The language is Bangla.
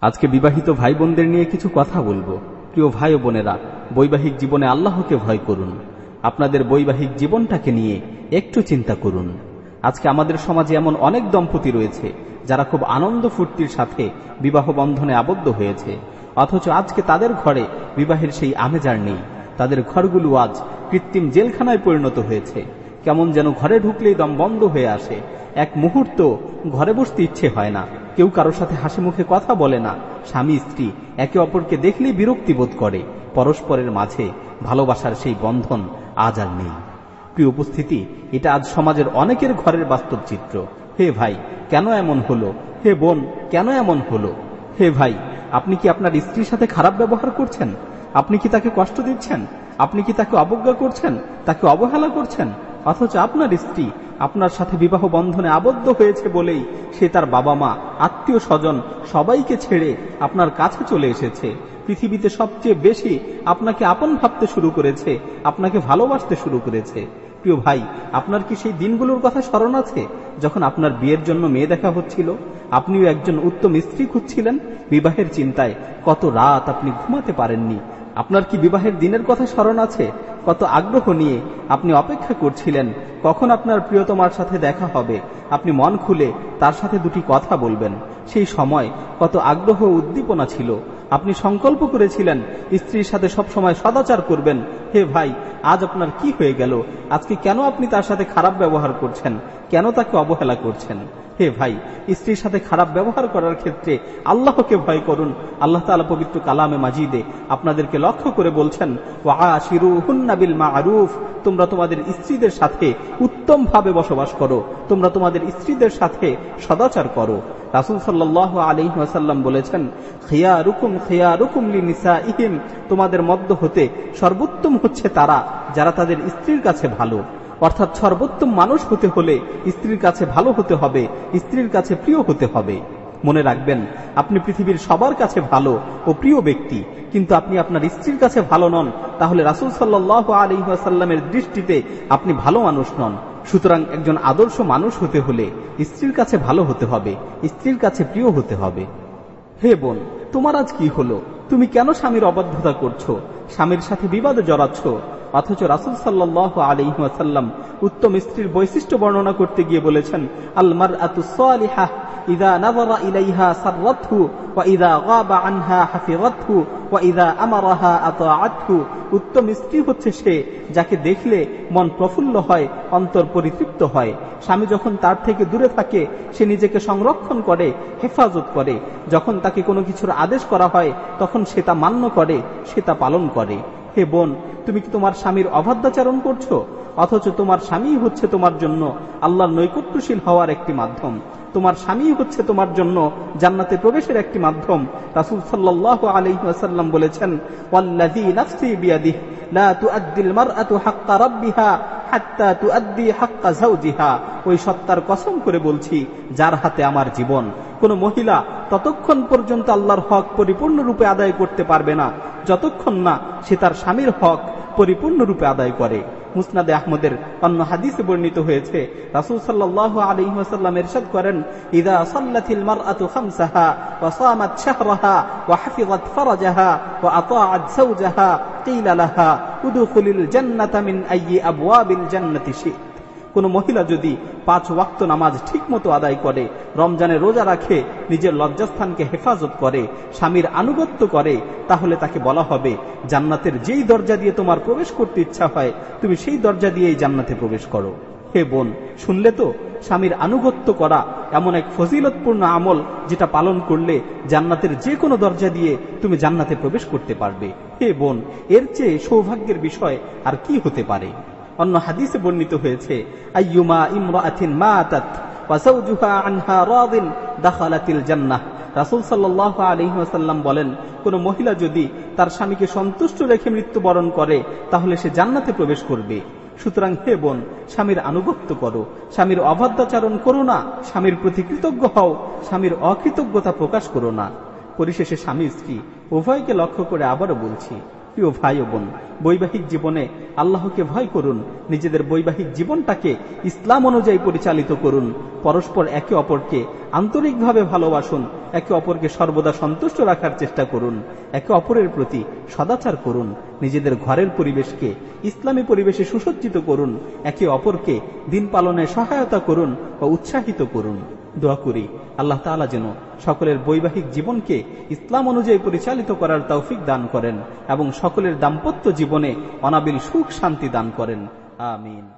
আজকে বিবাহিত ভাই বোনদের নিয়ে কিছু কথা বলব। প্রিয় ভাই বোনেরা, বৈবাহিক জীবনে আল্লাহকে ভয় করুন। আপনাদের বৈবাহিক জীবনটাকে নিয়ে একটু চিন্তা করুন। আজকে আমাদের সমাজে এমন অনেক দম্পতি রয়েছে, যারা খুব আনন্দ ফুর্তির সাথে বিবাহ বন্ধনে আবদ্ধ হয়েছে। অথচ আজকে তাদের ঘরে বিবাহের সেই আমেজার নেই। তাদের ঘরগুলো আজ কৃত্রিম জেলখানায় পরিণত হয়েছে। কেমন যেন ঘরে ঢুকলেই দম বন্ধ হয়ে আসে। এক মুহূর্ত ঘরে বসতে ইচ্ছে হয় না। কেউ কারোর সাথে হাসি মুখে কথা বলে না। স্বামী, স্ত্রী একে অপরকে দেখলেই বিরক্তি বোধ করে। পরস্পরের মাঝে ভালোবাসার সেই বন্ধন আজ আর নেই। প্রিয় উপস্থিতি, এটা আজ সমাজের অনেকের ঘরের বাস্তব চিত্র হে ভাই, কেন এমন হলো? হে বোন, কেন এমন হলো? হে ভাই, আপনি কি আপনার স্ত্রীর সাথে খারাপ ব্যবহার করছেন? আপনি কি তাকে কষ্ট দিচ্ছেন? আপনি কি তাকে অবজ্ঞা করছেন? তাকে অবহেলা করছেন? অথচ আপনার স্ত্রী আপনার সাথে বিবাহ বন্ধনে আবদ্ধ হয়েছে বলেই সে তার বাবা মা, আত্মীয় স্বজন সবাইকে ছেড়ে আপনার কাছে চলে এসেছে। পৃথিবীতে সবচেয়ে বেশি আপনাকে আপন ভাবতে শুরু করেছে, আপনাকে ভালোবাসতে শুরু করেছে। প্রিয় ভাই, আপনার কি সেই দিনগুলোর কথা স্মরণ আছে? যখন আপনার বিয়ের জন্য মেয়ে দেখা হচ্ছিল, আপনিও একজন উত্তম স্ত্রী খুঁজছিলেন। বিবাহের চিন্তায় কত রাত আপনি ঘুমাতে পারেননি। আপনার কি বিবাহের দিনের কথা স্মরণ আছে? কত আগ্রহ নিয়ে আপনি অপেক্ষা করছিলেন, কখন আপনার প্রিয়তমার সাথে দেখা হবে? আপনি মন খুলে তার সাথে দুটি কথা বলবেন। সেই সময় কত আগ্রহ উদ্দীপনা ছিল। আপনি সংকল্প করেছিলেন, স্ত্রীর সাথে সব সময় সদাচার করবেন। হে ভাই, আজ আপনার কি হয়ে গেল? আজকে কেন আপনি তার সাথে খারাপ ব্যবহার করছেন? কেন তাকে অবহেলা করছেন? হে ভাই, স্ত্রীর সাথে খারাপ ব্যবহার করার ক্ষেত্রে আল্লাহকে ভয় করুন। আল্লাহ তালা পবিত্র কালামে মাজিদে আপনাদেরকে লক্ষ্য করে বলছেন বিল মারুফ তোমরা তোমাদের স্ত্রীদের সাথে উত্তম ভাবে বসবাস করো। তোমরা তোমাদের স্ত্রীদের সাথে সদাচার করো। রাসুল সাল্লাহ আলহিহাসাল্লাম বলেছেন খেয়া রুকুম খেয়া রুকুম নিসা ইহিম তোমাদের মধ্য হতে সর্বোত্তম হচ্ছে তারা, যারা তাদের স্ত্রীর কাছে ভালো। অর্থাৎ সর্বোত্তম মানুষ হতে হলে স্ত্রীর কাছে ভালো হতে হবে, স্ত্রীর কাছে প্রিয় হতে হবে। মনে রাখবেন, আপনি পৃথিবীর সবার কাছে ভালো ও প্রিয় ব্যক্তি, কিন্তু আপনি আপনার স্ত্রীর কাছে ভালো নন, তাহলে রাসুল সাল্লাহ আলহিহাসাল্লামের দৃষ্টিতে আপনি ভালো মানুষ নন। সুতরাং একজন আদর্শ মানুষ হতে হলে স্ত্রীর কাছে ভালো হতে হবে, স্ত্রীর কাছে প্রিয় হতে হবে। হে বোন, তোমার আজ কি হলো? তুমি কেন স্বামীর অবাধ্যতা করছ? স্বামীর সাথে বিবাদে জড়াচ্ছ? অথচ রাসুল সাল্লাহ আলহিহাসাল্লাম উত্তম স্ত্রীর বৈশিষ্ট্য বর্ণনা করতে গিয়ে বলেছেন আলমার আতুসালিহা ইদা নজর ইলাইহা সাররথু ওয়া ইদা গাবা আনহা হাফিরথু ওয়া ইদা আমারাহা আতাআতহু উত্তম স্ত্রী হচ্ছে সে যাকে দেখলে মন প্রফুল্ল হয়, অন্তর পরিতৃপ্ত হয়। স্বামী যখন তার থেকে দূরে থাকে, সে নিজেকে সংরক্ষণ করে, হেফাজত করে। যখন তাকে কোনো কিছুর আদেশ করা হয়, তখন সে তা মান্য করে, সে তা পালন করে। হে বোন, তুমি কি তোমার স্বামীর অবাধ্যাচরণ করছ? অথচ তোমার স্বামী হচ্ছে তোমার জন্য আল্লাহর নৈকট্যশীল হওয়ার একটি মাধ্যম। তোমার স্বামী হচ্ছে তোমার জন্য জান্নাতে প্রবেশের একটি মাধ্যম। রাসুল সাল্লাহ আলহিহাসাল্লাম বলেছেন ওই সত্তার কসম করে বলছি, যার হাতে আমার জীবন। কোন মহিলা ততক্ষণ পর্যন্ত আল্লাহর হক পরিপূর্ণরূপে আদায় করতে পারবে না। যতক্ষণ না সে তার স্বামীর হক পরিপূর্ণরূপে আদায় করে। মুসনাদে আহমদের অন্য হাদিসে বর্ণিত হয়েছে, রাসুল সাল্লাহ আলহিহাসাল্লাম এরশাদ করেন, ইদা সাল্লাতিল মারআতু খামসাহা ওয়া সামাত শাহরাহা ওয়া হাফিজাত ফারাজাহা ওয়া আতাআত যাওজাহা কিলা লাহা, উদখুলিল জান্নাতা মিন আইয়ি আবওয়াবিল জান্নাতি শি'ত কোন মহিলা যদি পাঁচ ওয়াক্ত নামাজ ঠিক মতো আদায় করে, রমজানে রোজা রাখে, নিজের লজ্জাস্থানকে হেফাজত করে, স্বামীর আনুগত্য করে, তাহলে তাকে বলা হবে, জান্নাতের যেই দরজা দিয়ে তোমার প্রবেশ করতে ইচ্ছা হয়, তুমি সেই দরজা দিয়েই জান্নাতে প্রবেশ করো। হে বোন, শুনলে তো? স্বামীর আনুগত্য করা এমন এক ফজিলতপূর্ণ আমল যেটা পালন করলে জান্নাতের যে কোনো দরজা দিয়ে তুমি জান্নাতে প্রবেশ করতে পারবে। হে বোন, এর চেয়ে সৌভাগ্যের বিষয় আর কি হতে পারে? অন্য হাদিসে বর্ণিত হয়েছে, আইয়ুমা ইমরাআতিন মাতাত ওয়া যাওজুহা আনহা রাদিন দাখালাতিল জান্নাহ। রাসূল সাল্লাল্লাহু আলাইহি বলেন, কোন মহিলা যদি তার স্বামীকে সন্তুষ্ট রেখে মৃত্যুবরণ করে, তাহলে সে জান্নাতে প্রবেশ করবে। সুতরাং হে বোন, স্বামীর আনুগত্য করো। স্বামীর অবাধ্যাচারণ করো না, স্বামীর প্রতি কৃতজ্ঞ হও, স্বামীর অকৃতজ্ঞতা প্রকাশ করো না। পরিশেষে স্বামী স্ত্রী উভয়কে লক্ষ্য করে আবারও বলছি প্রিয় ভাই বোন, বৈবাহিক জীবনে আল্লাহকে ভয় করুন, নিজেদের বৈবাহিক জীবনটাকে ইসলাম অনুযায়ী পরিচালিত করুন, পরস্পর একে অপরকে আন্তরিকভাবে ভালোবাসুন, একে অপরকে সর্বদা সন্তুষ্ট রাখার চেষ্টা করুন, একে অপরের প্রতি সদাচার করুন, নিজেদের ঘরের পরিবেশকে ইসলামী পরিবেশে সুসজ্জিত করুন, একে অপরকে দিন পালনে সহায়তা করুন ও উৎসাহিত করুন। দোয়া করি। আল্লাহ তালা যেন সকলের বৈবাহিক জীবনকে ইসলাম অনুযায়ী পরিচালিত করার তৌফিক দান করেন এবং সকলের দাম্পত্য জীবনে অনাবিল সুখ শান্তি দান করেন। আমিন।